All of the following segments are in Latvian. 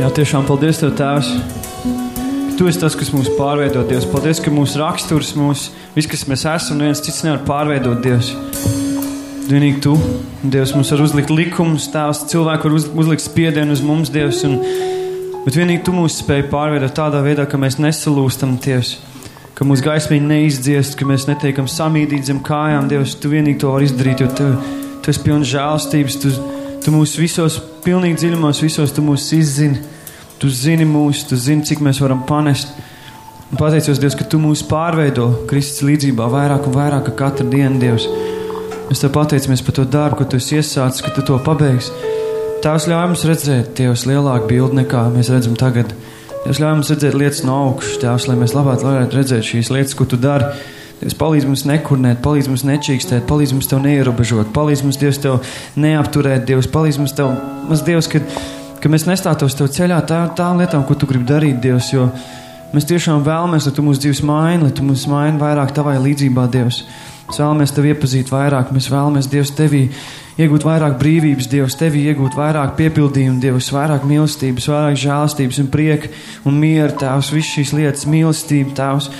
Jā, tiešām paldies Tev, Tēvs. Tu esi tas, kas mūs pārveido, Dievs. Paldies, ka mūsu raksturs, mūsu viss, kas mēs esam, neviens cits nevar pārveidot, Dievs. Vienīgi Tu, Dievs, mums var uzlikt likumus, Tēvs, cilvēku var uz, uzlikt spiedienu uz mums, Dievs. Un, bet vienīgi Tu mūs spēj pārveidot tādā veidā, ka mēs nesalūstam, Dievs. Ka mūsu gaismiņa neizdziest, ka mēs netiekam samīdīt zem kājām, Dievs. Tu vienīgi to vari izdarīt, jo Tu, tu esi pilns žēlstības. Tu, tu mūs visos, pilnīgi dziļumos, visos Tu mūs izzini. Tu zini mūs, tu zini, cik mēs varam panest. Un pateicos, Dievs, ka Tu mūs pārveido Kristus līdzībā vairāk un vairāk katru dienu, Dievs. Mēs Tev pateicamies par to darbu, ko Tu iesācis, ka Tu to pabeigsi. Tēvs ļauj mums redzēt Dievs lielāku bildi nekā mēs redzam tagad. Dievs ļauj mums redzēt lietas no augšas, Tēvs, lai mēs labāk varētu redzēt šīs lietas, ko Tu dari. Dievs palīdz mums nekurnēt, palīdz mums nečīkstēt, palīdz mums Tev neierobežot, palīdz mums Dievs Tev neapturēt, Dievs palīdz mums Tev, mums Dievs, kad ka mēs nestātos tev ceļā tā, tām lietām, ko tu gribi darīt, Dievs. Jo mēs tiešām vēlamies, lai tu mūsu dzīves maini, lai tu mūs maini vairāk tavai līdzībā, Dievs. Mēs vēlamies tevi iepazīt vairāk, mēs vēlamies, Dievs, tevī iegūt vairāk brīvības, Dievs, tevī iegūt vairāk piepildījumu, Dievs, vairāk mīlestības, vairāk žēlastības un prieka un miera, Tēvs, visas šīs lietas, mīlestība, Tēvs.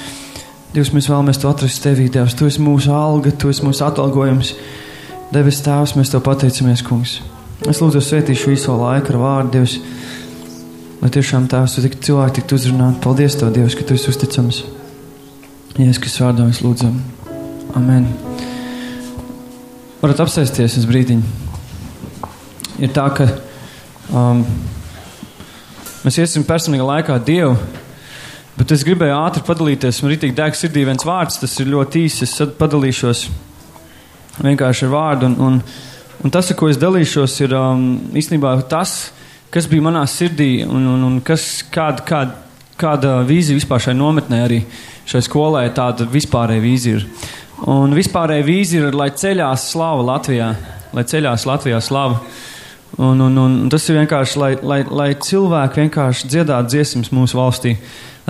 Dievs, mēs vēlamies to atrast tevī, Dievs. Tu esi mūsu alga, tu esi mūsu atalgojums. Devis Tēvs, mēs tev pateicamies, Kungs. Es lūdzu, svētīšu visu laiku ar vārdu, Dievs. Lai tiešām tās tik cilvēki tiktu uzrunāti. Paldies, Tev, Dievs, ka Tu esi uzticams. Jēzus, kas vārdā mēs lūdzam. Amen. Varat apsēsties uz brīdiņu. Ir tā, ka um, mēs iesim personīgā laikā Dievu, bet es gribēju ātri padalīties. Man rītīgi deg sirdī viens vārds, tas ir ļoti īss. Es padalīšos vienkārši ar vārdu. Un, un, un tas, ar ko es dalīšos, ir um, īstenībā tas, kas bija manā sirdī un, un, un kas, kāda, kāda, kāda vīzija vispār šai nometnē arī šai skolai, tāda vispārēja vīzija ir. Un vispārēja vīzija ir, lai ceļās slava Latvijā, lai ceļās Latvijā slava. Un, un, un tas ir vienkārši, lai, lai, lai cilvēki vienkārši dziedātu dziesmas mūsu valstī.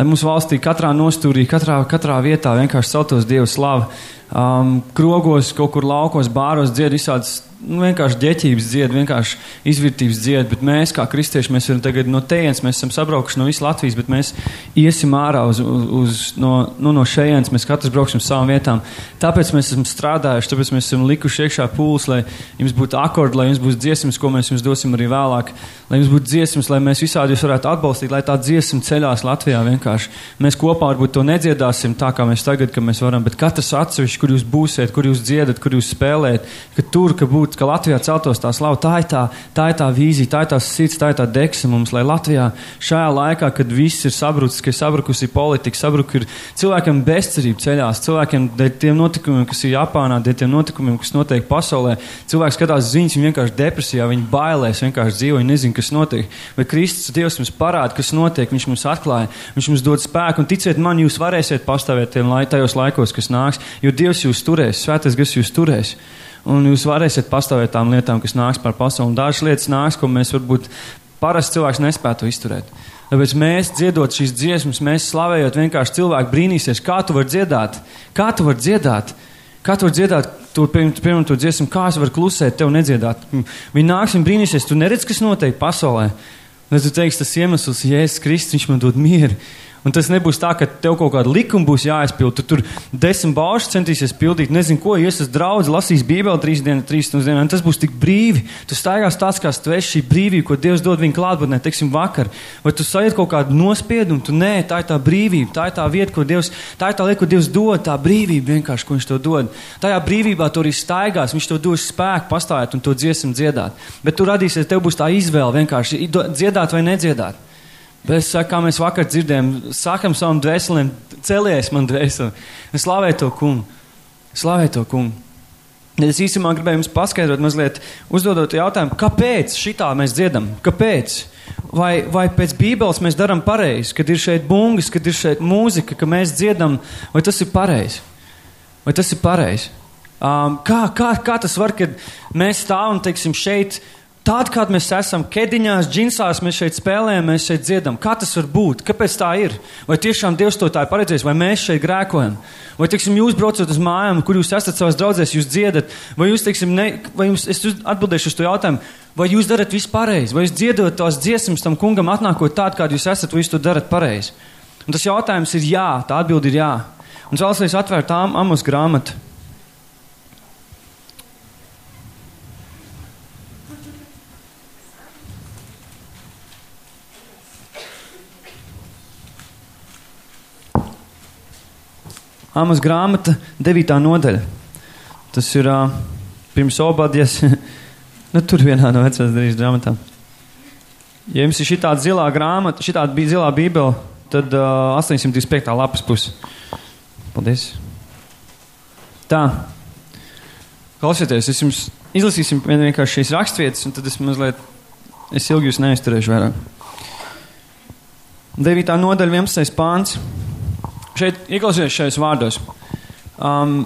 Lai mūsu valstī katrā nostūrī, katrā, katrā vietā vienkārši celtos Dieva slava. Um, krogos, kaut kur laukos, bāros dzied visādas nu, vienkārši ģeķības dzied, vienkārši izvērtības dzied, bet mēs, kā kristieši, mēs varam tagad no tejienes, mēs esam sabraukuši no visas Latvijas, bet mēs iesim ārā uz, uz, uz no, nu, no šejienes, mēs katrs brauksim savām vietām. Tāpēc mēs esam strādājuši, tāpēc mēs esam likuši iekšā pūles, lai jums būtu akordi, lai jums būtu dziesmas, ko mēs jums dosim arī vēlāk, lai jums būtu dziesmas, lai mēs visādi jūs varētu atbalstīt, lai tā dziesma ceļās Latvijā vienkārši. Mēs kopā varbūt to nedziedāsim tā, kā mēs tagad, ka mēs varam, bet katrs atsevišķi, kur jūs būsiet, kur jūs dziedat, kur jūs spēlējat, ka tur, ka būtu būt, ka Latvijā celtos tā slava. Tā ir tā, tā ir tā vīzija, tā ir tā sirds, tā ir tā deksme mums, lai Latvijā šajā laikā, kad viss ir sabrucis, ka ir sabrukusi politika, sabrukusi ir cilvēkiem bezcerība ceļās, cilvēkiem dēļ tiem notikumiem, kas ir Japānā, dēļ tiem notikumiem, kas notiek pasaulē. Cilvēks skatās ziņas, viņi vienkārši depresijā, viņi bailēs, vienkārši dzīvo, viņi nezina, kas notiek. Bet Kristus Dievs mums parāda, kas notiek, Viņš mums atklāja, Viņš mums dod spēku, un ticiet man, jūs varēsiet pastāvēt tajos laikos, kas nāks, jo Dievs jūs turēs, Svētais Gars jūs turēs un jūs varēsiet pastāvēt tām lietām, kas nāks par pasauli. Dažas lietas nāks, ko mēs varbūt parasti cilvēks nespētu izturēt. Tāpēc mēs dziedot šīs dziesmas, mēs slavējot, vienkārši cilvēki brīnīsies, kā tu vari dziedāt, kā tu vari dziedāt, kā tu vari dziedāt to pirmo to dziesmu, kā es varu klusēt, tev nedziedāt. Viņi nāks un brīnīsies, tu neredz, kas notiek pasaulē. Un tu teiksi, tas iemesls, Jēzus Kristus, viņš man dod mieru. Un tas nebūs tā, ka tev kaut kāda likuma būs jāizpild. Tu tur desmit baušas centīsies pildīt, nezinu, ko iesas draudz, lasīs Bībeli trīs dienas, trīs stundas dienā. Tas būs tik brīvi. Tu staigās tāds, kā esi šī brīvība, ko Dievs dod viņa klātbūtnē, teiksim, vakar. Vai tu sajūti kaut kādu nospiedumu? Tu nē, tā ir tā brīvība, tā ir tā vieta, ko Dievs, tā ir tā lieta, ko Dievs dod, tā brīvība vienkārši, ko Viņš to dod. Tajā brīvībā tu arī staigās, Viņš to dos spēku pastāvēt un to dziesmu dziedāt. Bet tu radīsies, tev būs tā izvēle vienkārši dziedāt vai nedziedāt. Bet, kā mēs vakar dzirdējām, sakam savam dvēselēm, celies man dvēseli, slavē to kungu, slavē to kungu. Es īstenībā gribēju jums paskaidrot, mazliet uzdodot jautājumu, kāpēc šitā mēs dziedam? Kāpēc? Vai, vai pēc Bībeles mēs darām pareizi, kad ir šeit bungas, kad ir šeit mūzika, ka mēs dziedam, vai tas ir pareizi? Vai tas ir pareizi? Um, kā, kā, kā tas var, kad mēs stāvam, teiksim, šeit Tādi, kādi mēs esam, kediņās, džinsās, mēs šeit spēlējam, mēs šeit dziedam. Kā tas var būt? Kāpēc tā ir? Vai tiešām Dievs to tā ir paredzējis, vai mēs šeit grēkojam? Vai, teiksim, jūs braucat uz mājām, kur jūs esat savās draudzēs, jūs dziedat, vai jūs, teiksim, ne, vai jums, es atbildēšu uz to jautājumu, vai jūs darat visu pareizi, vai jūs dziedot tās dziesmas tam kungam atnākot tādu, kādu jūs esat, vai jūs to darat pareizi? Un tas jautājums ir jā, tā atbildi ir jā. Un es vēlos atvērt Amos grāmatu. Āmas grāmata, 9. nodaļa. Tas ir uh, pirms obadijas, nu, tur vienā no vecās darīs grāmatām. Ja jums ir šī tāda zilā grāmata, šī tāda bija zilā bībele, tad uh, 825. lapas puse. Paldies. Tā. Klausieties, es jums izlasīsim vienkārši šīs rakstvietas, un tad es mazliet, es ilgi jūs neizturēšu vairāk. 9. nodaļa, 11. pāns. Šeit ieklausieties šajos vārdos. Um,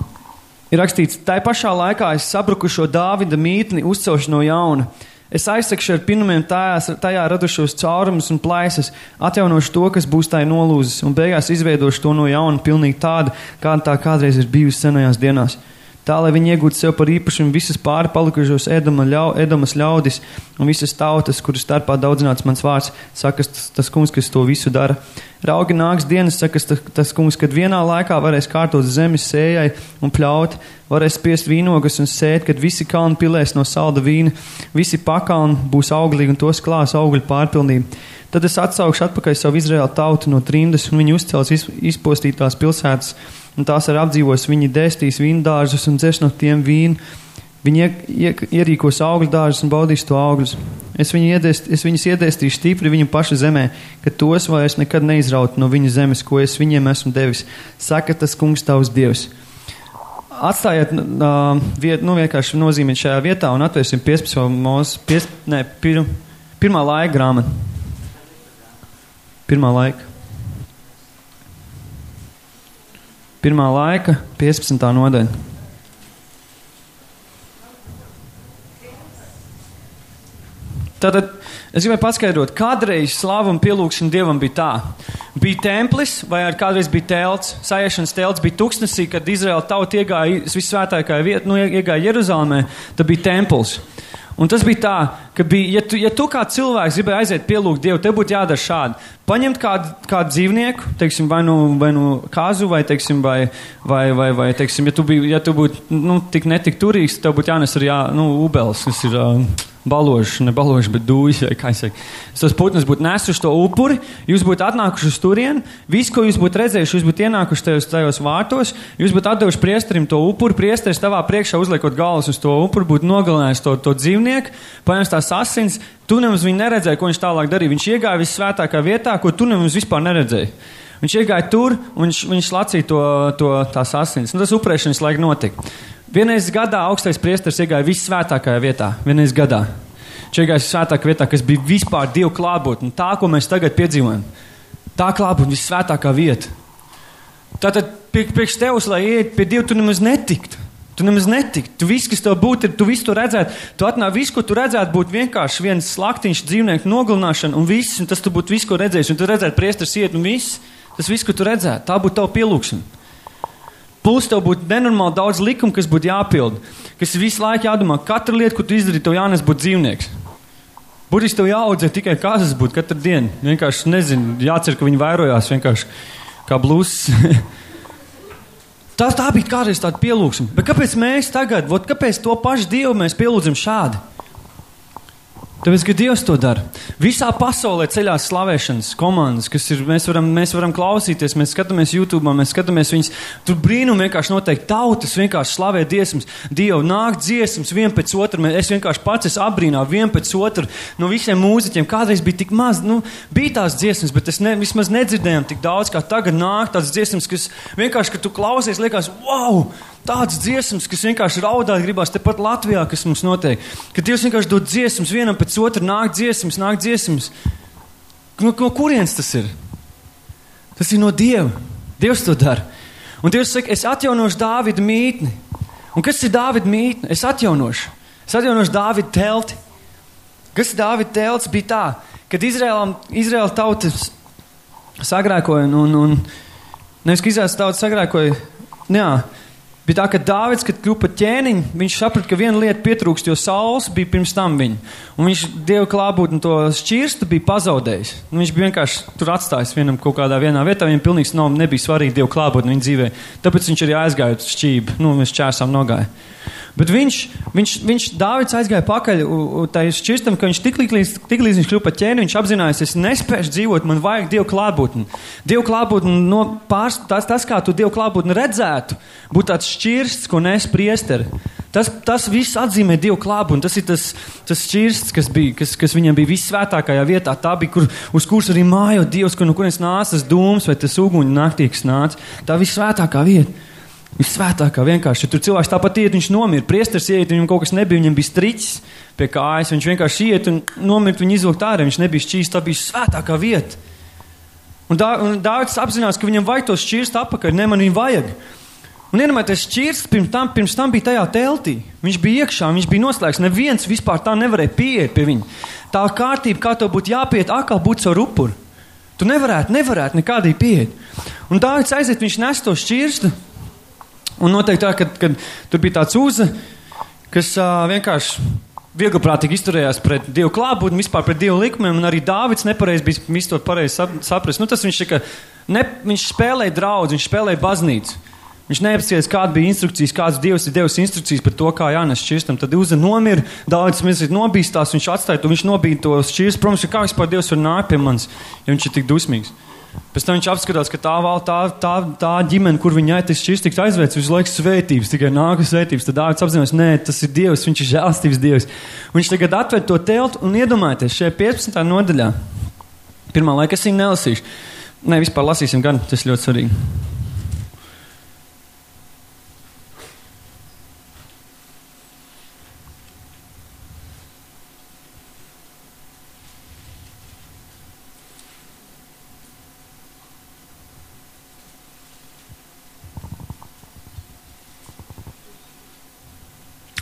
ir rakstīts, tā pašā laikā es sabrukušo Dāvida mītni uzcelšu no jauna. Es aizsekšu ar pinumiem tajās, tajā radušos caurumus un plaisas, atjaunošu to, kas būs tai nolūzis, un beigās izveidošu to no jauna pilnīgi tādu, kāda tā kādreiz ir bijusi senajās dienās tā lai viņi iegūtu sev par īpašumu visas pāri palikušos Edoma ļau, Edomas ļaudis un visas tautas, kuras starpā daudzināts mans vārds, saka tas, tas kungs, kas to visu dara. Raugi nāks dienas, saka tas, tas kungs, kad vienā laikā varēs kārtot zemi sējai un pļaut, varēs spiest vīnogas un sēt, kad visi kalni pilēs no salda vīna, visi pakalni būs auglīgi un tos klās augļu pārpilnību. Tad es atsaukšu atpakaļ savu Izraēlu tautu no trimdas un viņi uzcels izpostītās pilsētas un tās ar apdzīvos viņi dēstīs vīndārzus un dzers no tiem vīnu. Viņi iek, iek, ierīkos augļu dārzus un baudīs to augļus. Es, viņu iedēst, es viņus iedēstīšu stipri viņu pašu zemē, ka tos vairs nekad neizraut no viņa zemes, ko es viņiem esmu devis. Saka tas kungs tavs dievs. Atstājiet uh, vietu, nu vienkārši nozīmēt šajā vietā un atvērsim 15. mūsu, pir, pirmā laika grāmatu. Pirmā laika. Pirmā laika, 15. nodaļa. Tātad es gribēju paskaidrot, kādreiz slāva un pielūgšana dievam bija tā. Bija templis, vai arī kādreiz bija telts, sajiešanas telts, bija tūkstnesī, kad Izraēla tauta iegāja visvētākajā vietā, nu, iegāja Jeruzalemē, tad bija templis. Un tas bija tā, ka, bija, ja, tu, ja tu kā cilvēks gribēji aiziet pielūgt Dievu, tev būtu jādara šādi. Paņemt kādu, kādu dzīvnieku, teiksim, vai nu, vai nu kāzu, vai, teiksim, vai, vai, vai, vai teiksim, ja tu, biji, ja tu būtu nu, tik netik turīgs, tev būtu jānes arī jā, nu, ubels, kas ir. Uh, baložs, ne baložs, bet dūjs, vai kā es saku. Tos putnus būtu nesuši to upuri, jūs būtu atnākuši uz turieni, visu, ko jūs būtu redzējuši, jūs būtu ienākuši tajos, tajos vārtos, jūs būtu atdevuši priesterim to upuri, priesteris tavā priekšā uzliekot galvas uz to upuri, būtu nogalinājis to, to dzīvnieku, paņems tās asins, tu nemaz viņu neredzēji, ko viņš tālāk darīja. Viņš iegāja visvētākā vietā, ko tu nemaz vispār neredzēji. Viņš iegāja tur un viņš, viņš lacīja to, to tās asins. Un tas upurēšanas laika notika. Vienreiz gadā augstais priesteris iegāja visvētākajā vietā. Vienreiz gadā. Viņš iegāja visvētākajā vietā, kas bija vispār Dieva klātbūtne. Tā, ko mēs tagad piedzīvojam, tā klātbūtne visvētākā vieta. Tātad priekš tevis, lai iet pie Dieva, tu nemaz netiktu. Tu nemaz netiktu. Tu viss, kas tev būtu, tu visu to redzētu. Tu atnāk, visu, ko tu redzētu, būtu vienkārši viens slaktiņš, dzīvnieku nogalināšana, un viss, un tas tu būtu viss, ko redzējis. Un tu redzētu priesteris iet, un viss, tas viss, ko tu redzētu, tā būtu tava pielūgsme. Plus tev būtu nenormāli daudz likumu, kas būtu jāpild. Kas visu laiku jādomā, katra lieta, ko tu izdarīji, tev jānes būt dzīvnieks. Būtiski tev jāaudzē tikai kazas būt katru dienu. Vienkārši nezinu, jācer, ka viņi vairojās vienkārši kā blūzs. tā, tā bija kādreiz tāda pielūgsme. Bet kāpēc mēs tagad, vot, kāpēc to pašu Dievu mēs pielūdzam šādi? Tāpēc, ka Dievs to dara. Visā pasaulē ceļās slavēšanas komandas, kas ir. Mēs varam, mēs varam klausīties, mēs skatāmies YouTube, mēs skatāmies viņas. Tur brīnumi vienkārši notiek. Tautas vienkārši slavē dziesmas. Dievu nāk dziesmas vien pēc otra. Es vienkārši pats esmu apbrīnā vien pēc otra. No visiem mūziķiem kādreiz bija tik maz. Nu, bija tās dziesmas, bet es ne, vismaz nedzirdēju tik daudz, kā tagad nāk tādas dziesmas, kas vienkārši, kad tu klausies, liekas, wow! Tādas dziesmas, kas vienkārši raudāt gribās tepat Latvijā, kas mums notiek. Kad Dievs vienkārši dod dziesmas, vienam pēc otra nāk dziesmas, nāk dziesmas. No, no kurienes tas ir? Tas ir no Dieva. Dievs to dara. Un Dievs saka, es atjaunošu Dāvida mītni. Un kas ir Dāvida mītne? Es atjaunošu. Es atjaunošu Dāvida telti. Kas Dāvida telts bija tā, kad Izraēla tautas sagrēkoja un, un, un nevis, ka Izraēlas tautas sagrēkoja, jā, Bija tā, ka Dārvids, kad kļuva par ķēniņu, viņš saprata, ka viena lieta pietrūkst, jo saules bija pirms tam viņa. Un viņš dievu klātbūtni to šķirstu bija pazaudējis. Un viņš bija vienkārši tur atstājis vienam kaut kādā vienā vietā. Viņam pilnīgi nav, nebija svarīgi dievu klātbūtni viņa dzīvē. Tāpēc viņš arī aizgāja uz šķību. Nu, mēs čērsām nogāja. Bet viņš, viņš, viņš Dāvids aizgāja pakaļ tajā šķirstam, ka viņš tik līdz, tik līdz viņš kļuva par ķēni, viņš apzinājās, es nespēju dzīvot, man vajag Dievu klātbūtni. Dievu klātbūtni no pārs, tas, tas, kā tu Dievu klātbūtni redzētu, būtu tāds šķirsts, ko nes priesteri. Tas, tas viss atzīmē Dievu klātbūtni. Tas ir tas, tas šķirsts, kas, bija, kas, kas viņam bija visvētākajā vietā. Tā bija, kur, uz kuras arī mājo Dievs, kur no kurienes nāca tas dūms vai tas uguņu naktī, kas nāca. Tā visvētākā vieta. Visvētākā vienkārši. Tur cilvēks tāpat iet, viņš nomira. Priesteris iet, viņam kaut kas nebija, viņam bija striķis pie kājas. Viņš vienkārši iet un nomirt, viņu izvilkt ārā. Viņš nebija šķīsts, tā bija svētākā vieta. Un, dā, un Dārvids apzinās, ka viņam vajag to šķirst apakaļ, ne man viņu vajag. Un iedomājieties, šķirsts pirms tam, pirms tam bija tajā teltī. Viņš bija iekšā, viņš bija noslēgts. Neviens vispār tā nevarēja pieiet pie viņa. Tā kārtība, kā to būtu jāpiet, atkal būtu caur upuru. Tu nevarētu, nevarētu nekādī pieiet. Un Dārvids aiziet, viņš nes to šķirstu. Un noteikti tā, ka, kad tur bija tāds uza, kas uh, vienkārši viegliprātīgi izturējās pret Dievu klātbūtni, vispār pret Dievu likumiem, un arī Dāvids nepareizi bija to pareizi sap, saprast. Nu, tas viņš, ka, ne, viņš spēlēja draudz, viņš spēlēja baznīcu. Viņš neapsies, kāda bija instrukcijas, kāds dievs ir devis instrukcijas par to, kā jānes šķirstam. Tad uza nomira, daudz mēs nobīstās, viņš atstāja to, viņš nobīja to šķirstu. Protams, kā vispār dievs var nākt pie manis, ja viņš ir tik dusmīgs. Pēc tam viņš apskatās, ka tā, tā, tā, tā ģimene, kur viņa aitas šis tiks aizvērts, visu laiku svētības, tikai nākas svētības. Tad Dārvids apzinās, nē, tas ir Dievs, viņš ir žēlstības Dievs. Un viņš tagad atver to teltu un iedomājieties šajā 15. nodaļā. Pirmā laika es viņu nelasīšu. Nē, vispār lasīsim gan, tas ļoti svarīgi.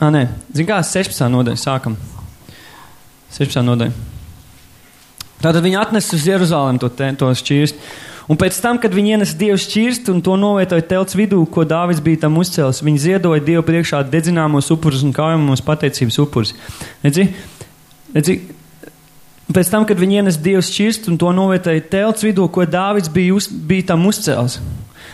Ah, nē, zini, kā 16. nodaļa sākam. 16. nodaļa. Tātad viņi atnesa uz Jeruzalem to, te, to šķirstu. Un pēc tam, kad viņi ienesa Dievu šķirstu un to novietoja telts vidū, ko Dāvids bija tam uzcēlis, viņi ziedoja Dievu priekšā dedzināmos upurus un kaujamos pateicības upurus. Redzi? Redzi? Pēc tam, kad viņi ienesa Dievu šķirstu un to novietoja telts vidū, ko Dāvids bija, uz, bija tam uzcēlis.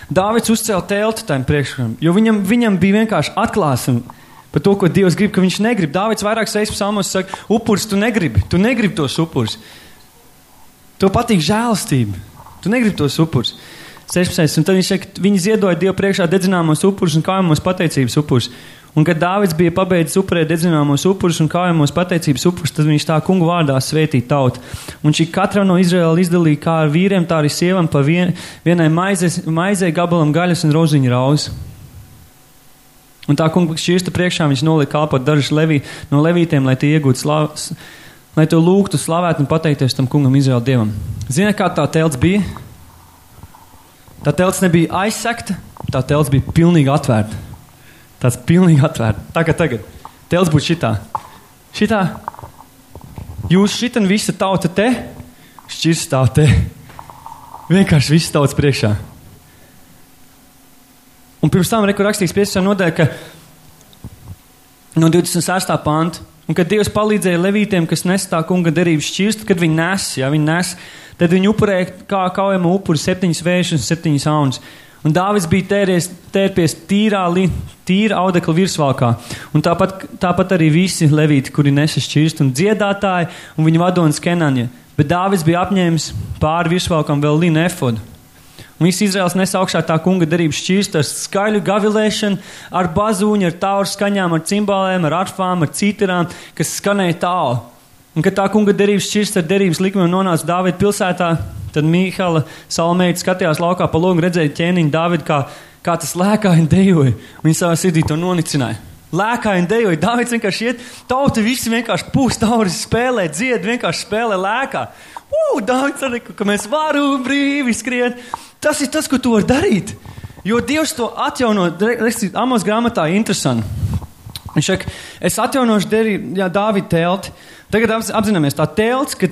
Dāvids uzcēla teltu tam priekšam, jo viņam, viņam bija vienkārši atklāsme Par to, ko Dievs grib, ka viņš negrib. Dāvids vairākas reizes psalmos saka, upuris tu negribi, tu negribi tos upurus. Tev patīk žēlastība, tu negribi tos upurus. 16. Un tad viņš saka, viņi ziedoja Dievu priekšā dedzināmos upurus un kājamos pateicības upurus. Un, kad Dāvids bija pabeidzis upurēt dedzināmos upurus un kājamos pateicības upurus, tad viņš tā kungu vārdā svētīja tautu. Un šī katra no Izraēla izdalīja kā ar vīriem, tā arī sievam pa vien, vienai maizei, maizei gabalam gaļas un roziņu rauzes. Un tā kunga šķirsta priekšā viņš nolika kalpot dažus levī, no levītiem, lai tie iegūtu slavu, lai to lūgtu, slavētu un pateikties tam kungam Izraēla dievam. Ziniet, kā tā telts bija? Tā telts nebija aizsekta, tā telts bija pilnīgi atvērta. Tāds pilnīgi atvērta. Tā kā tagad. Telts būtu šitā. Šitā. Jūs šitan visa tauta te, šķirstā te. Vienkārši viss tauts priekšā. Un pirms tam rekur rakstīts 15. nodaļā, ka no 26. panta, un kad Dievs palīdzēja levītiem, kas nes tā kunga derības šķirstu, kad viņi nes, ja viņi nes, tad viņi upurēja kā kaujama upuri septiņas un septiņas aunas. Un Dāvids bija tēries, tērpies tīrā, tīra audekla virsvalkā. Un tāpat, tāpat arī visi levīti, kuri nesa šķirstu un dziedātāji un viņa vadonis Kenanja. Bet Dāvids bija apņēmis pāri virsvalkam vēl līnu efodu. Un viss Izraels nes augšā tā kunga derības šķīstu ar skaļu gavilēšanu, ar bazūņu, ar tauru skaņām, ar cimbālēm, ar arfām, ar citarām, kas skanēja tālu. Un, kad tā kunga derības šķirsta ar derības likumiem nonāca Dāvida pilsētā, tad Mīhāla Salmeita skatījās laukā pa logu, redzēja ķēniņu Dāvidu, kā, kā tas lēkāji dejoja. Viņa savā sirdī to nonicināja. Lēkāji dejoja, Dāvids vienkārši iet, tauta visi vienkārši pūst tauris, spēlē, dzied, vienkārši spēlē lēkā. Ugh, Dāvids arī, ka mēs varam brīvi skriet. Tas ir tas, ko tu vari darīt. Jo Dievs to atjauno, Amos grāmatā ir interesanti. Viņš saka, es atjaunošu Dāvida telti. Tagad apzināmies, tā telts, ka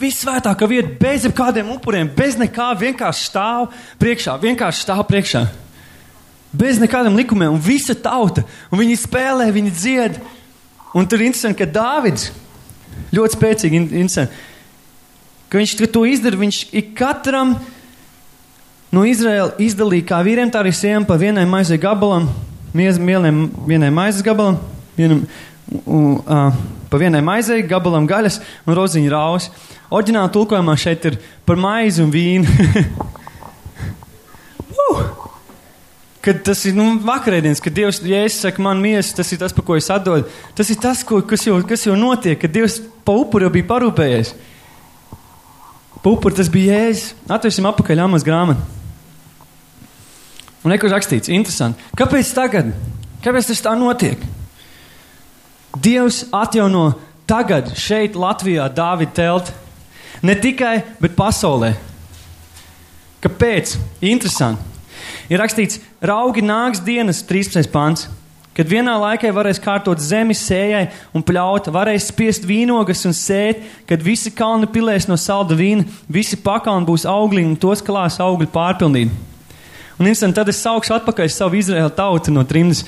visvētākā vieta bez jebkādiem upuriem, bez nekā vienkārši stāv priekšā, vienkārši stāv priekšā. Bez nekādiem likumiem, un visa tauta, un viņi spēlē, viņi dzied. Un tur ir interesanti, ka Dāvids ļoti spēcīgi, interesanti, ka viņš ka to izdara, viņš ik katram no Izraēla izdalīja kā vīriem, tā arī sievām pa vienai maizei gabalam, miez, mieliem, vienai maizes gabalam, vienam, un, uh, pa vienai maizei gabalam gaļas un roziņu raus. Orģināla tulkojumā šeit ir par maizi un vīnu. uh! Kad tas ir nu, vakarēdienas, kad Dievs Jēzus saka, man miesa, tas ir tas, par ko es atdodu. Tas ir tas, ko, kas, jau, kas jau notiek, kad Dievs pa upuri jau bija parūpējies. Pa upuri tas bija Jēzus. Atvērsim apakaļ amas grāmatu. Un nekur rakstīts, interesanti. Kāpēc tagad? Kāpēc tas tā notiek? Dievs atjauno tagad šeit, Latvijā, Dāvida telti. Ne tikai, bet pasaulē. Kāpēc? Interesanti. Ir rakstīts, raugi nāks dienas 13. pants, kad vienā laikā varēs kārtot zemi sējai un pļaut, varēs spiest vīnogas un sēt, kad visi kalni pilēs no salda vīna, visi pakalni būs auglīgi un tos klās augļi pārpilnīgi. Instant, tad es saukšu atpakaļ savu Izraēlu tautu no trimdas.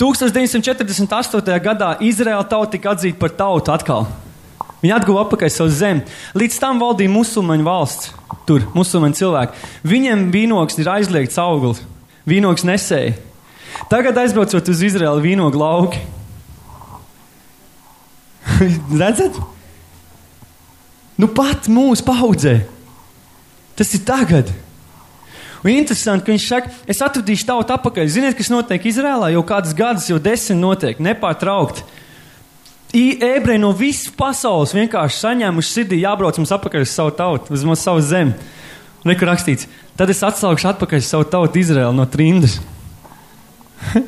1948. gadā Izraēla tauta tika atzīta par tautu atkal. Viņi atguva atpakaļ savu zemi. Līdz tam valdīja musulmaņu valsts, tur musulmaņu cilvēki. Viņiem vīnogs ir aizliegts auglis, vīnogs nesēja. Tagad aizbraucot uz Izraēlu vīnogu lauki. Redzat? Nu pat mūsu paudzē. Tas ir tagad. Un interesanti, ka viņš saka, es atradīšu tautu atpakaļ. Ziniet, kas notiek Izrēlā? Jau kādas gadus, jau desmit notiek, nepārtraukti. Ebreji no visas pasaules vienkārši saņēmuši sirdī, jābrauc mums atpakaļ uz savu tautu, uz mūsu savu zemi. Nekur rakstīts, tad es atsaukšu atpakaļ savu tautu Izraēlu no trindas.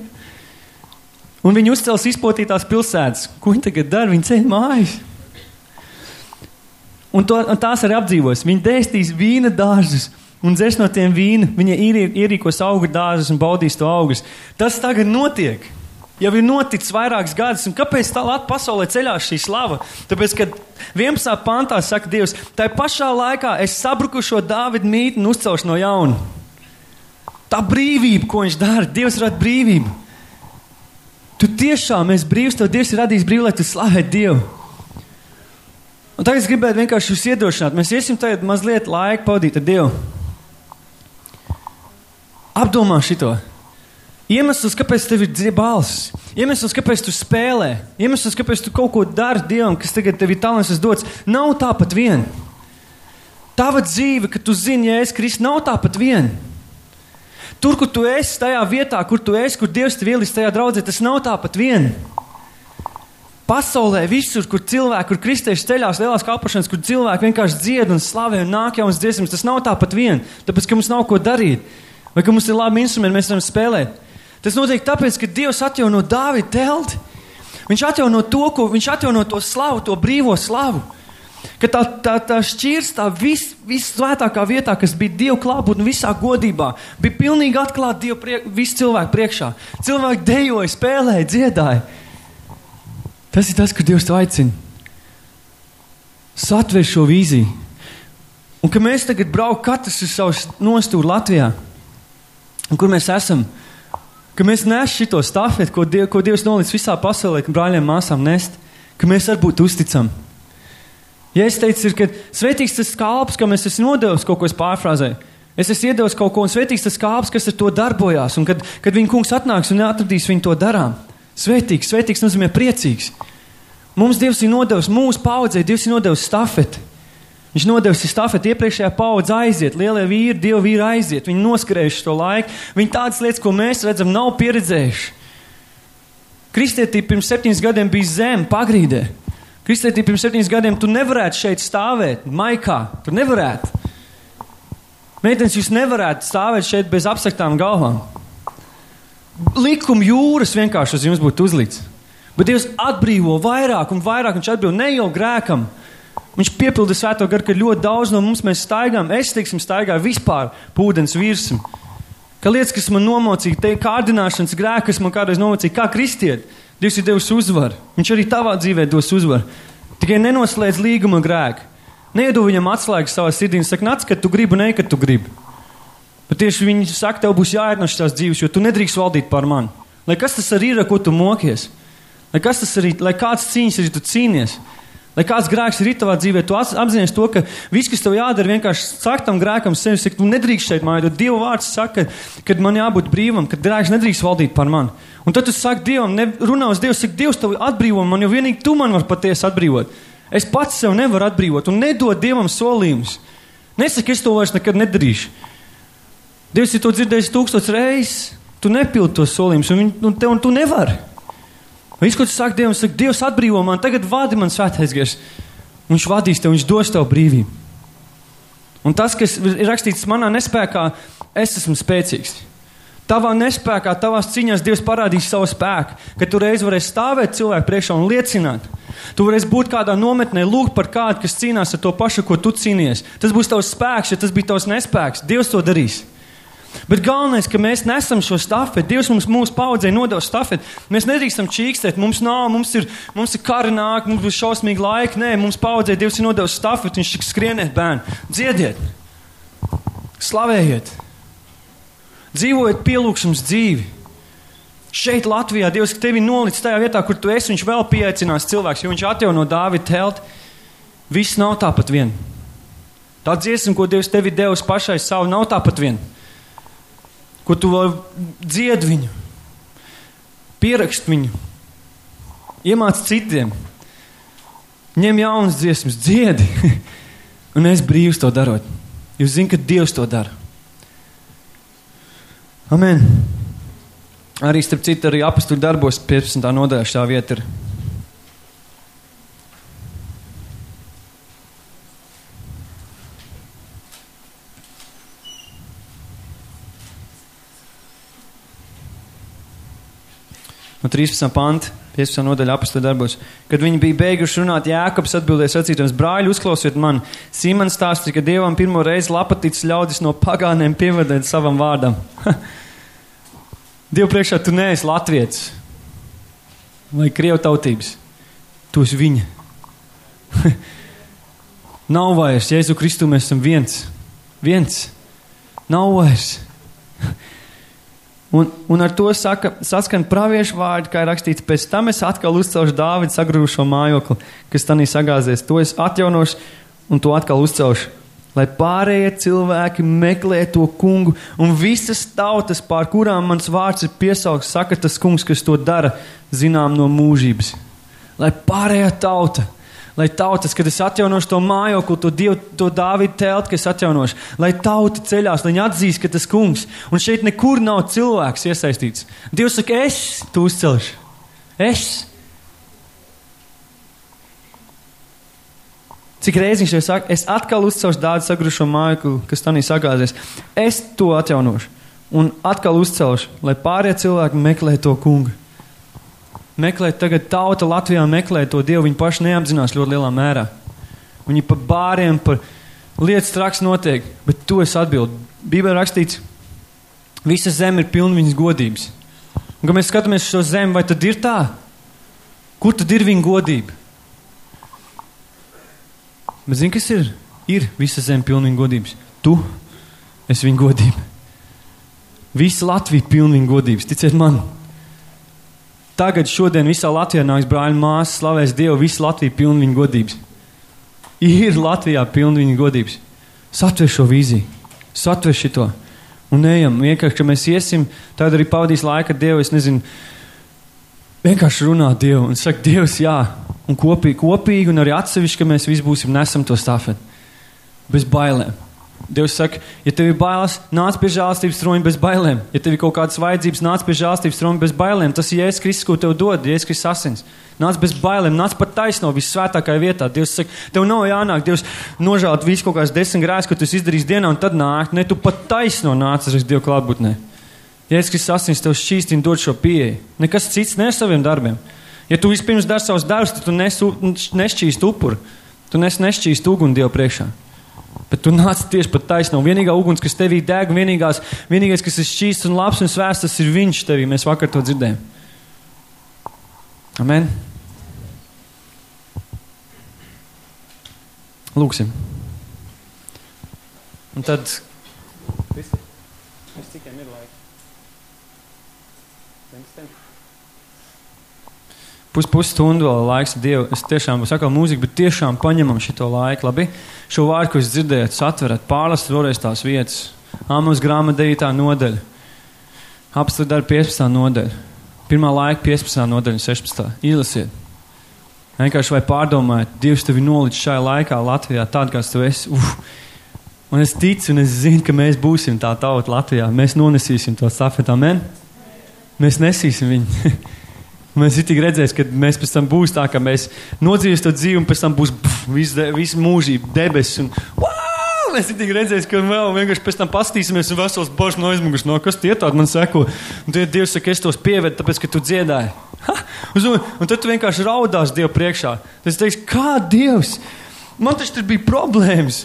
un viņi uzcels izpotītās pilsētas. Ko viņi tagad dara? Viņi ceļ mājas. Un, to, un tās arī apdzīvos. Viņi dēstīs vīna dārzus un dzers no tiem vīna. Viņa ierīkos augu dārzus un baudīs to augus. Tas tagad notiek. Jau ir noticis vairākus gadus, un kāpēc tā Latvijas pasaulē ceļās šī slava? Tāpēc, kad 11. pantā saka Dievs, tā pašā laikā es sabrukušo Dāvidu mītni un uzcelšu no jauna. Tā brīvība, ko viņš dara, Dievs rada brīvību. Tu tiešām esi brīvs, tev Dievs ir radījis brīvu, lai tu slavētu Dievu. Un tagad es gribētu vienkārši jūs iedrošināt. Mēs iesim tagad mazliet laika pavadīt ar Dievu. Apdomā šito. Iemesls, kāpēc tev ir balss, iemesls, kāpēc tu spēlē, iemesls, kāpēc tu kaut ko dari Dievam, kas tagad tev ir talants dots, nav tāpat vien. Tava dzīve, ka tu zini, ja es Kristus, nav tāpat vien. Tur, kur tu esi, tajā vietā, kur tu esi, kur Dievs tev ielis tajā draudzē, tas nav tāpat vien. Pasaulē visur, kur cilvēki, kur kristieši ceļās lielās kalpošanas, kur cilvēki vienkārši dzied un slavē un nāk jaunas dziesmas, tas nav tāpat vien, tāpēc, ka mums nav ko darīt vai ka mums ir labi instrumenti, mēs varam spēlēt. Tas notiek tāpēc, ka Dievs atjauno Dāvidu telti. Viņš atjauno to, ko viņš atjauno to slavu, to brīvo slavu. Ka tā, tā, tā šķirs, tā vis, vissvētākā vietā, kas bija Dieva klātbūtne visā godībā, bija pilnīgi atklāta Dieva priek, visu cilvēku priekšā. Cilvēki dejoja, spēlēja, dziedāja. Tas ir tas, kur Dievs to aicina. Satver šo vīziju. Un ka mēs tagad braukam katrs uz savu nostūru Latvijā. Un kur mēs esam? Ka mēs nesam šo stafeti, ko, Diev, ko Dievs nolicis visā pasaulē, ka brāļiem māsām nest, ka mēs varam būt uzticami. Ja es teicu, ir, ka svētīgs tas kalps, kam es esmu nodevis kaut ko pārfrāzēju, es esmu iedevis kaut ko, un svētīgs tas kalps, kas ar to darbojās, un kad, kad viņa kungs atnāks un atradīs viņu to darām. Svētīgs, svētīgs nozīmē priecīgs. Mums Dievs ir nodevis mūsu paudzei, Dievs ir nodevis stafeti. Viņš nodevis stafeti iepriekšējā paudze aiziet, lielie vīri, dievi vīri aiziet. Viņi noskrējuši to laiku. Viņi tādas lietas, ko mēs redzam, nav pieredzējuši. Kristietība pirms septiņiem gadiem bija zem, pagrīdē. Kristietība pirms septiņiem gadiem tu nevarētu šeit stāvēt, maikā. Tu nevarētu. Meitenes, jūs nevarētu stāvēt šeit bez apsaktām galvām. Likuma jūras vienkārši uz jums būtu uzlikts. Bet Dievs atbrīvo vairāk un vairāk. Viņš atbrīvo ne jau grēkam, Viņš piepilda svēto garu, ka ļoti daudz no mums mēs staigājam. Es, teiksim, staigāju vispār pūdens virsmu. Ka lietas, kas man nomocīja, te kārdināšanas grēki, kas man kādreiz nomocīja, kā kristieti, Dievs ir devis uzvaru. Viņš arī tavā dzīvē dos uzvaru. Tikai nenoslēdz līguma grēku. Neiedod viņam atslēgu savā sirdī un saka, nāc, kad tu gribi, ne, kad tu gribi. Bet tieši viņi saka, tev būs jāiet no šīs dzīves, jo tu nedrīkst valdīt par mani. Lai kas tas arī ir, ar ko tu mokies? Lai tas arī, lai kāds cīņas arī tu cīnies? Lai kāds grēks ir tavā dzīvē, tu apzinājies to, ka viss, kas tev jādara, vienkārši saka tam grēkam sevi, ka tu nedrīkst šeit mājot. Dieva vārds saka, ka man jābūt brīvam, ka grēks nedrīkst valdīt par mani. Un tad tu saki Dievam, ne, runā uz Dievu, saka, Dievs tev atbrīvo man, jo vienīgi tu man vari patiesi atbrīvot. Es pats sev nevaru atbrīvot un nedod Dievam solījumus. Nesaki, es to vairs nekad nedarīšu. Dievs ir to dzirdējis tūkstoš reizes. Tu nepildi tos solījumus, un, un, te, un tu nevari. Viss, ko tu saki Dievam, saka, Dievs atbrīvo man, tagad vadi man svētais gars. Viņš vadīs tev, viņš dos tev brīvību. Un tas, kas ir rakstīts manā nespējā, es esmu spēcīgs. Tavā nespējā, tavās cīņās Dievs parādīs savu spēku, ka tu reiz varēsi stāvēt cilvēku priekšā un liecināt. Tu varēsi būt kādā nometnē, lūgt par kādu, kas cīnās ar to pašu, ko tu cīnies. Tas būs tavs spēks, ja tas bija tavs nespēks. Dievs to darīs. Bet galvenais, ka mēs nesam šo stafeti. Dievs mums mūsu paudzē nodeva stafeti. Mēs nedrīkstam čīkstēt. Mums nav, mums ir, mums ir kari nāk, mums būs šausmīgi laiki. Nē, mums paudzē Dievs ir nodevis stafeti. Viņš saka, skrieniet, bērni, dziediet, slavējiet, dzīvojiet pielūgsums dzīvi. Šeit, Latvijā, Dievs tevi nolicis tajā vietā, kur tu esi. Viņš vēl pieaicinās cilvēks, jo viņš atjauno Dāvidu telti. Viss nav tāpat vien. Tā dziesma, ko Dievs tevi devis pašai savu, nav tāpat vien ko tu dzied viņu, pierakst viņu, iemāc citiem, ņem jaunas dziesmas, dziedi, un es brīvs to darot. Jūs zināt, ka Dievs to dara. Amen. Arī starp citu, arī apakstu darbos 15. nodaļā šā vieta ir no 13. panta, 15. nodaļa apakstu darbos. Kad viņi bija beiguši runāt, Jēkabs atbildēja sacītams, brāļi, uzklausiet man. Simons stāstīja, ka Dievam pirmo reizi lapatīts ļaudis no pagāniem pievadēt savam vārdam. Dievu priekšā tu neesi latvietis vai krievu tautības. Tu esi viņa. Nav vairs, Jēzu Kristu mēs esam viens. Viens. Nav vairs. Un, un ar to saka, saskan praviešu vārdi, kā ir rakstīts, pēc tam es atkal uzcelšu Dāvidu sagrūšo mājokli, kas tanī sagāzies. To es atjaunošu un to atkal uzcelšu. Lai pārējie cilvēki meklē to kungu, un visas tautas, pār kurām mans vārds ir piesaukts, saka tas kungs, kas to dara, zinām no mūžības. Lai pārējā tauta lai tautas, kad es atjaunošu to mājokli, to dievu, to Dāvidu telti, kas atjaunošu, lai tauta ceļās, lai viņi atzīst, ka tas kungs, un šeit nekur nav cilvēks iesaistīts. Dievs saka, es tu uzcelšu. Es. Cik reizes viņš jau saka, es atkal uzcelšu tādu sagrušo mājokli, kas tanī sagāzies. Es to atjaunošu un atkal uzcelšu, lai pārējie cilvēki meklē to kungu meklē, tagad tauta Latvijā meklē to Dievu, viņi paši neapzinās ļoti lielā mērā. Viņi pa bāriem, par lietas traks notiek, bet to es atbildu. Bībelē rakstīts, visa zeme ir pilna viņas godības. Un, kad mēs skatāmies uz šo zemi, vai tad ir tā? Kur tad ir viņa godība? Bet zini, kas ir? Ir visa zeme pilna viņa godības. Tu esi viņa godība. Visa Latvija pilna viņa godības. Ticiet man! Tagad, šodien visā Latvijā nāks brāļi māsas, slavēs Dievu, visa Latvija pilna viņa godības. Ir Latvijā pilna viņa godības. Satver šo vīziju, satver šito. Un ejam, vienkārši, ka mēs iesim, tad arī pavadīs laiku ar Dievu, es nezinu, vienkārši runāt Dievu un saka, Dievs, jā, un kopīgi, kopīgi un arī atsevišķi, ka mēs visi būsim nesam to stafeti. Bez bailēm. Dievs saka, ja tev ir bailes, nāc pie žēlastības troņa bez bailēm. Ja tev ir kaut kādas vajadzības, nāc pie žēlastības troņa bez bailēm. Tas ir Jēzus Kristus, ko tev dod, Jēzus Kristus asins. Nāc bez bailēm, nāc pat taisno, visvētākajā vietā. Dievs saka, tev nav jānāk, Dievs nožēlot visu kaut kādas desmit grēkus, ko tu izdarīsi dienā, un tad nāk, ne tu pat taisno nāc uz Dievu klātbūtnē. Jēzus Kristus asins tev šķīstina dod šo pieeju. Nekas cits ne saviem darbiem. Ja tu vispirms dari savus darbus, tad tu nešķīst upuru. Tu nes nešķīst uguni Dievu priekšā. Bet tu nāc tieši pat taisnām. Vienīgā uguns, kas tevī deg, vienīgās, vienīgais, kas ir šķīsts un labs un svēsts, tas ir viņš tevī. Mēs vakar to dzirdējām. Amen. Lūksim. Un tad. Cik ir laika? Pus, pusstundu vēl laiks Dievu. Es tiešām saku mūziku, bet tiešām paņemam šo laiku. Labi? Šo vārdu, ko jūs dzirdējat, atverat, pārlasat vēlreiz tās vietas. Āmas grāmatā 9. nodaļa. Apstākļi dar 15. nodaļa. Pirmā laika 15. nodaļa, 16. Izlasiet. Vienkārši vai pārdomājiet, Dievs tevi nolicis šajā laikā Latvijā, tādu kāds tu esi. Uf. Un es ticu, un es zinu, ka mēs būsim tā tauta Latvijā. Mēs nonesīsim to stafetu, amen. Mēs nesīsim viņu. mēs tik redzēsim, ka mēs pēc tam būs tā, ka mēs nodzīvosim to dzīvi, un pēc tam būs visu vis mūžību debesis. Un, wow! Mēs tik redzēsim, ka vēl vienkārši pēc tam paskatīsimies, un vesels božs no aizmugures, no kas tie tādi man seko. Un tie Dievs saka, es tos pievedu, tāpēc, ka tu dziedāji. Ha! Un, un tad tu vienkārši raudās Dievu priekšā. Tas teiks, kā Dievs? Man taču tur bija problēmas.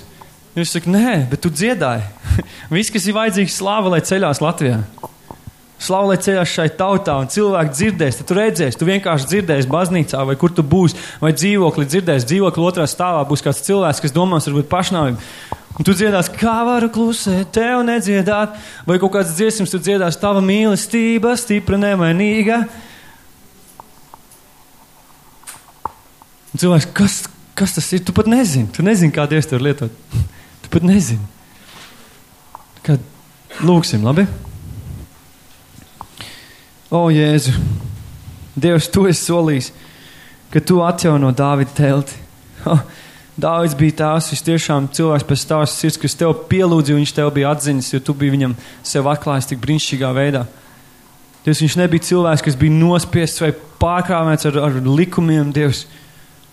Jūs sakat, nē, bet tu dziedāji. Viss, kas ir vajadzīgs, slāva, lai ceļās Latvijā. Slāva, lai ceļās šai tautā, un cilvēki dzirdēs, tad tu redzēsi, tu vienkārši dzirdēsi baznīcā, vai kur tu būsi, vai dzīvoklī dzirdēsi, dzīvokļa otrā stāvā būs kāds cilvēks, kas domās, varbūt pašnāvību. Un tu dziedās, kā varu klusēt, tev nedziedāt, vai kaut kāds dziesmas, tu dziedās, tava mīlestība, stipra, nemainīga. Un cilvēks, kas, kas tas ir? Tu pat nezini, tu nezini, kā Dievs to lietot. tu pat nezini. Kad lūksim, labi? O, Jēzu, Dievs, tu esi solījis, ka tu atjauno Dāvida telti. Dāvids bija tās, viņš tiešām cilvēks pēc tās sirds, kas tev pielūdzīja, viņš tev bija atzinis, jo tu biji viņam sev atklājis tik brīnišķīgā veidā. Dievs, viņš nebija cilvēks, kas bija nospiests vai pārkrāvēts ar, ar likumiem, Dievs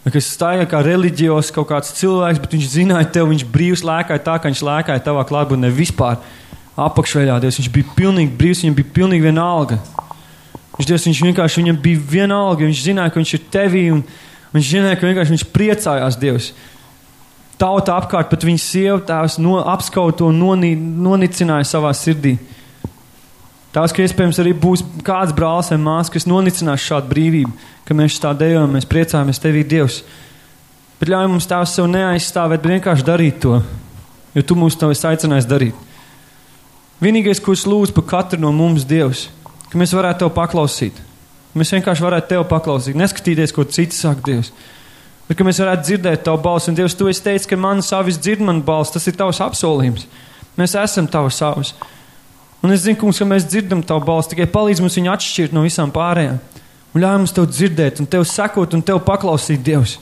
kas stāja kā reliģijos kaut kāds cilvēks, bet viņš zināja tev, viņš brīvs lēkāja tā, ka viņš lēkāja tavā klātbūtnē vispār apakšveļā. Dievs, viņš bija pilnīgi brīvs, viņam bija pilnīgi vienalga. Viņš, Dievs, viņš vienkārši viņam bija vienalga, viņš zināja, ka viņš ir tevī, un viņš zināja, ka vienkārši viņš priecājās Dievs. Tauta apkārt pat viņa sievu tēvs no, apskauto un nonī, nonicināja savā sirdī. Tās, ka iespējams arī būs kāds brālis vai māsa, kas nonicinās šādu brīvību, ka mēs tā dejojam, mēs priecājamies tevī Dievs. Bet ļauj mums tās sev neaizstāvēt, bet vienkārši darīt to, jo tu mūs to esi aicinājis darīt. Vienīgais, ko es lūdzu par katru no mums, Dievs, ka mēs varētu tev paklausīt. Mēs vienkārši varētu tev paklausīt, neskatīties, ko citi saka, Dievs. Bet ka mēs varētu dzirdēt tavu balsi, un Dievs, tu esi teicis, ka man savis dzird man balsi, tas ir tavs apsolījums. Mēs esam tavs savs. Un es zinu, kungs, ka mēs dzirdam tavu balsi, tikai palīdz mums viņu atšķirt no visām pārējām. Un ļauj mums tev dzirdēt, un tev sekot, un tev paklausīt, Dievs.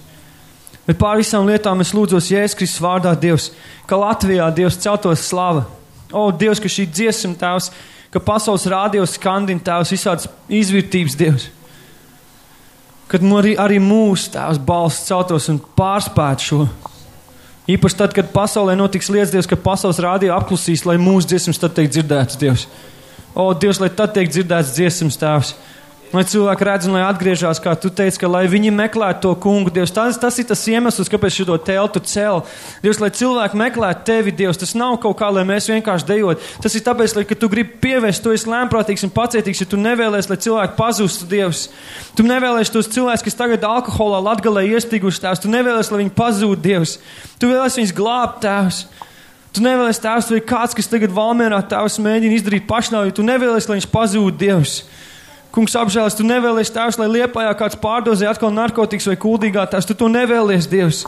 Bet pār visām lietām es lūdzos Jēzus Kristus vārdā, Dievs, ka Latvijā Dievs celtos slava. O, Dievs, ka šī dziesma, Tēvs, ka pasaules rādījos skandina Tēvs visādas izvērtības, Dievs. Kad arī, arī mūsu Tēvs balsts celtos un pārspētu šo Īpaši tad, kad pasaulē notiks lietas, Dievs, ka pasaules rādīja apklusīs, lai mūsu dziesmas tad tiek dzirdētas, Dievs. O, Dievs, lai tad tiek dzirdētas dziesmas, Tēvs. Lai cilvēki redz un lai atgriežas, kā tu teici, ka lai viņi meklētu to kungu, Dievs, tas, tas ir tas iemesls, kāpēc šo teltu cēl. Dievs, lai cilvēki meklētu tevi, Dievs, tas nav kaut kā, lai mēs vienkārši dejot. Tas ir tāpēc, lai, ka tu gribi pievērst, tu esi lēmprātīgs un pacietīgs, ja tu nevēlies, lai cilvēki pazustu, Dievs. Tu nevēlies tos cilvēkus, kas tagad alkoholā latgalē iestiguši tēvs, tu nevēlies, lai viņi pazūd, Dievs. Tu vēlies viņus glābt, tēvs. Tu nevēlies tēvs, vai kāds, kas tagad valmērā tēvs mēģina izdarīt pašnāvību, tu nevēlies, lai viņš pazūd, Dievs. Kungs, apžēlas, tu nevēlies tēvs, lai liepājā kāds pārdozē atkal narkotikas vai kuldīgā tēvs. Tu to nevēlies, Dievs.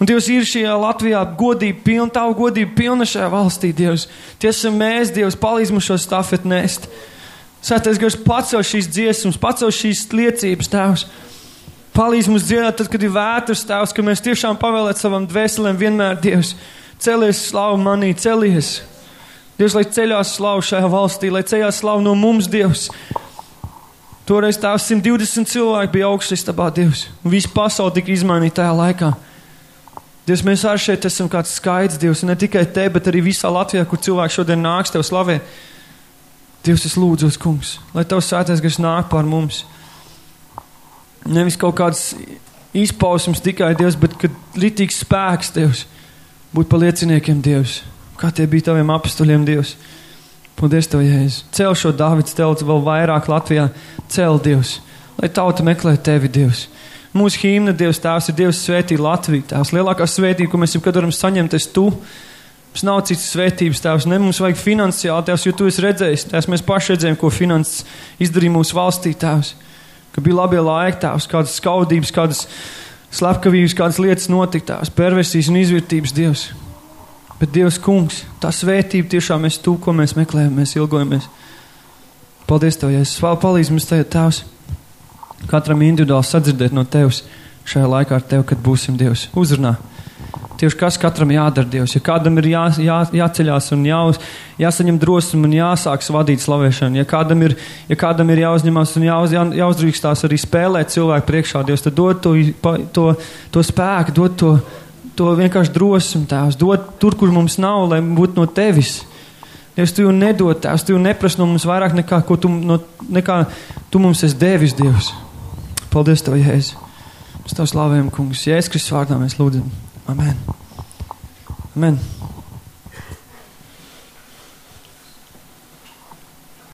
Un Dievs ir šajā Latvijā godība pilna, tavu godību pilna šajā valstī, Dievs. Tie esam mēs, Dievs, palīdz mums šo stafeti nest. Sētais gars pacel šīs dziesmas, pacel šīs liecības, Tēvs. Palīdz mums dziedāt, tad, kad ir vētras, Tēvs, ka mēs tiešām pavēlēt savam dvēselēm vienmēr, Dievs, celies slavu manī, celies. Dievs, lai ceļās slavu šajā valstī, lai ceļās slavu no mums, Dievs. Toreiz tās 120 cilvēki bija augstistabā Dievs. Un visa pasaule tika izmainīta tajā laikā. Dievs, mēs arī šeit esam kāds skaidrs Dievs, un ne tikai te, bet arī visā Latvijā, kur cilvēki šodien nāks tev slavē. Dievs, es lūdzu, kungs, lai tavs svētais gars nāk pār mums. Nevis kaut kāds izpausums tikai Dievs, bet kad litīgs spēks Dievs, būt par lieciniekiem Dievs. Kā tie bija taviem apstuļiem Dievs? Paldies, Tev, Jēzus. Cel šo Dāvidas telti vēl vairāk Latvijā. Cel Dievs. lai tauta meklē tevi, Dievs. Mūsu himna, Dievs, Tēvs, ir Dievs svētī Latviju. Tēvs, lielākā svētība, ko mēs jebkad varam saņemt, ir Tu. Mums nav citas svētības, Tēvs, ne mums vajag finansiāli, Tēvs, jo Tu esi redzējis, Tēvs, mēs paši redzējām, ko finanses izdarīja mūsu valstī, Tēvs. Ka bija labie laiki, Tēvs, kādas skaudības, kādas slepkavības, kādas lietas notika, Tēvs, perversijas un izvērtības, Dievs. Bet Dievs, Kungs, tā svētība tiešām mēs Tu, ko mēs meklējam, mēs ilgojamies. Paldies Tev, Jēzus. Vēl palīdz mums tajā, Tēvs katram individuāli sadzirdēt no tevis šajā laikā ar tevi, kad būsim Dievs. Uzrunā. Tieši kas katram jādara Dievs. Ja kādam ir jā, jā, jāceļās un jā, jāsaņem drosme un jāsāks vadīt slavēšanu, ja kādam ir, ja kādam ir jāuzņemas un jāuz, jā, jāuzdrīkstās arī spēlēt cilvēku priekšā Dievs, tad dod to, to, to spēku, dod to, to vienkārši drosmi tēvs, dod tur, kur mums nav, lai būtu no tevis. Dievs, tu jau nedod tēvs, tu jau neprasi no mums vairāk nekā, ko tu, no, nekā tu mums esi devis, Dievs. Paldies, Tev, Jēzus. Mēs Tev slavējam, Kungs. Jēzus Kristus vārdā mēs lūdzam. Amen. Amen.